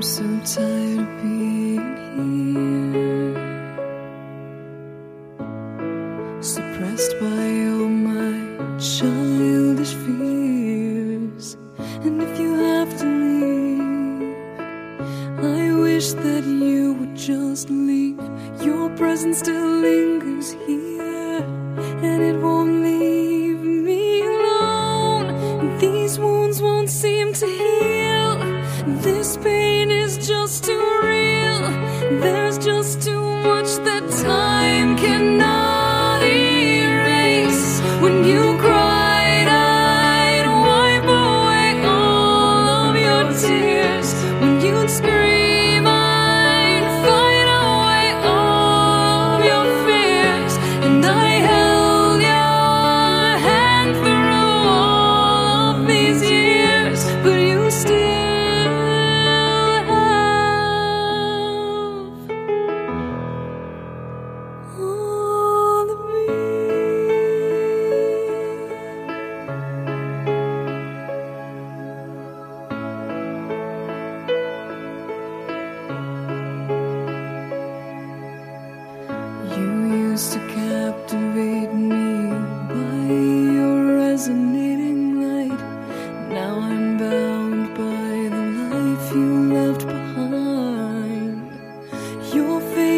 I'm so tired of being here, suppressed by all my childish fears. And if you have to leave, I wish that you would just leave. Your presence still lingers here, This pain is just too real. There's just too much that time cannot erase. When you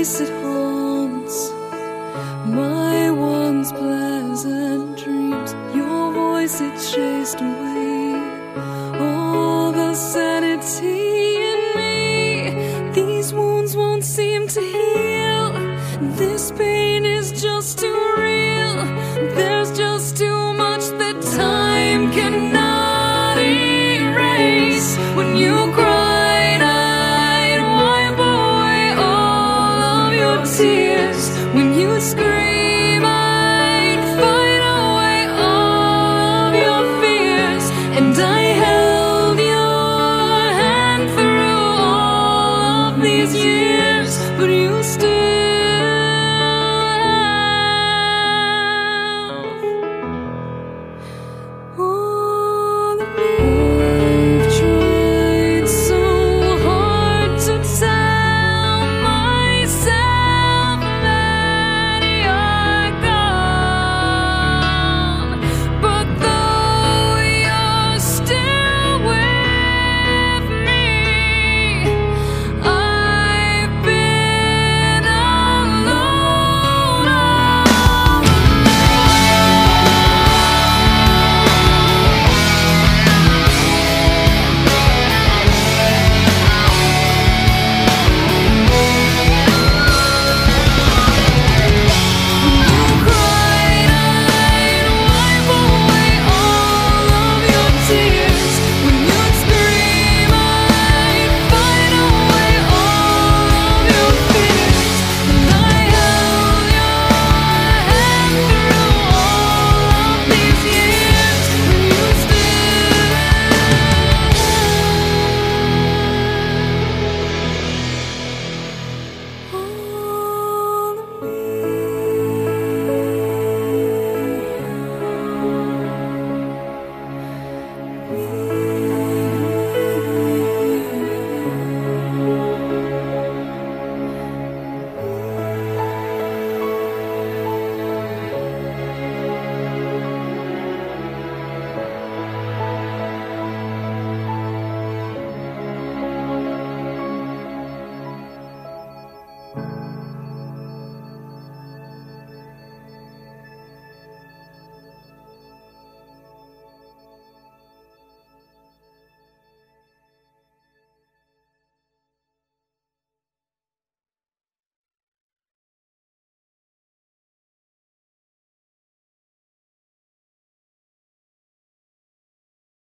Face it haunts my once pleasant dreams. Your voice it chased away all the sanity but you still